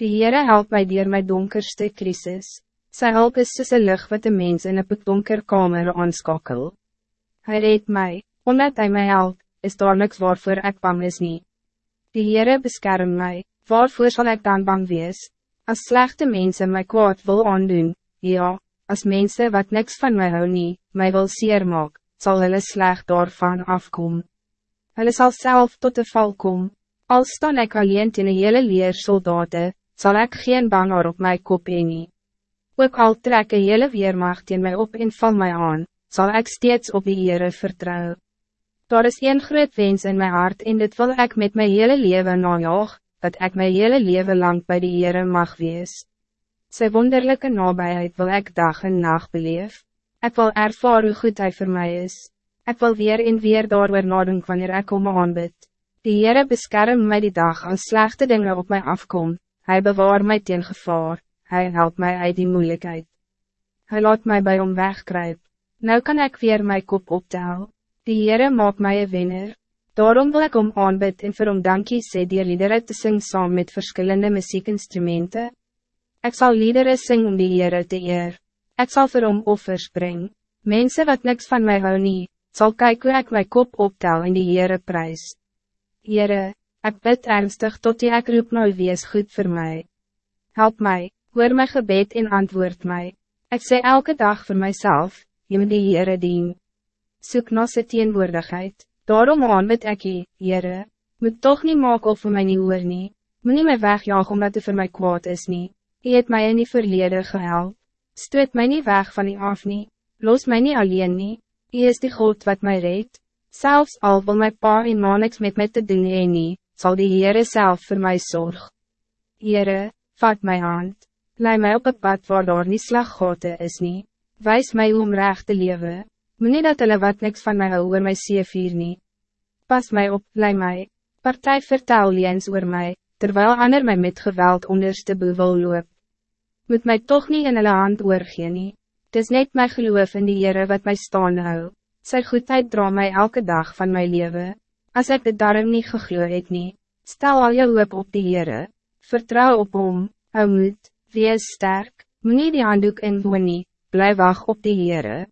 Die Heere help mij dier my donkerste crisis. Sy hulp is soos een lucht wat de mens in een donker kamer aanskakel. Hij reed mij, omdat hij mij helpt, is daar niks waarvoor ik bang is niet. Die Heere beskerm mij, waarvoor zal ik dan bang wees? Als slechte mensen mij kwaad wil aandoen, ja, als mensen wat niks van mij hou nie, mij wil zeer maak, zal hulle slecht daarvan afkom. Hulle zal zelf tot de val kom, als staan ik alleen in een hele leer soldaten, zal ik geen banger op mijn kop heen nie. Ook al trek een hele weermacht in mij op en val mij aan, zal ik steeds op die Heere vertrouwen. Daar is een groot wens in mijn hart en dit wil ik met mijn hele leven najaag, dat ik mijn hele leven lang bij de Heere mag wees. Sy wonderlijke nabijheid wil ik dag en nacht beleef. Ik wil ervaar hoe goed hij voor mij is. Ik wil weer en weer daar nadenk wanneer ik om aanbid. Die Heere beskerm mij die dag als slechte dingen op mij afkom. Hij bewaar mij tegen gevaar. Hij helpt mij uit die moeilijkheid. Hij laat mij bij om wegkruip. Nou kan ik weer mijn kop optel. Die Heere maak mij een winner. Daarom wil ik om aanbid en vir hom dankie sê die liedere te sing saam met verschillende muziekinstrumenten. Ik zal liederen sing om die Heere te eer. Ik zal vir hom offers bring. Mensen wat niks van mij hou nie, sal kyk hoe ek my kop optel in die Heere prijs. Heere, ik bid ernstig tot die ek roep nou wees goed voor mij. Help mij, hoor my gebed en antwoord mij. Ik zeg elke dag voor mijzelf, je moet die Heere dien. Soek na sy teenwoordigheid, daarom aan met ek jy, Heere, moet toch niet maak of vir my nie hoor nie, moet nie my wegjaag omdat het voor mij kwaad is nie, jy het my in die verlede gehelp, stoot my nie weg van die af nie, los my nie alleen nie, jy is die God wat mij reed, zelfs al wil my pa en ma niks met my te doen heen nie, sal die Heere self voor mij zorg. Heere, vat my hand, lei my op een pad waar daar nie slaggate is nie, wijs my hoe om recht te leven, moet nie dat hulle wat niks van my hou oor my C4 nie. Pas my op, lei my, partij vertel liens oor my, terwijl ander my met geweld onderste boevel loop. Moet my toch niet in hulle hand oorgee nie, het is net my geloof in die Heere wat my staan hou, sy goedheid dra my elke dag van my leven. Als ik de darm niet gegloe het nie, stel al jou hoop op die Heere, vertrouw op hom, hou moed, wees sterk, moet nie die handdoek in nie, blijf wacht op die Heere.